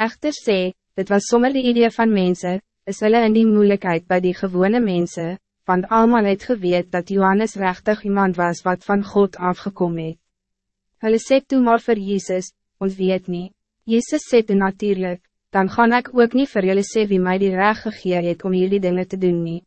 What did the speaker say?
Echter sê, dit was sommer die idee van mensen, is hulle in die moeilijkheid bij die gewone mensen, want allemaal het geweet dat Johannes rechtig iemand was wat van God afgekomen het. Hulle sê toe maar vir Jezus, ons weet niet. Jezus sê toe natuurlijk, dan gaan ik ook niet voor jullie sê wie mij die recht gegee het om jullie dingen te doen niet.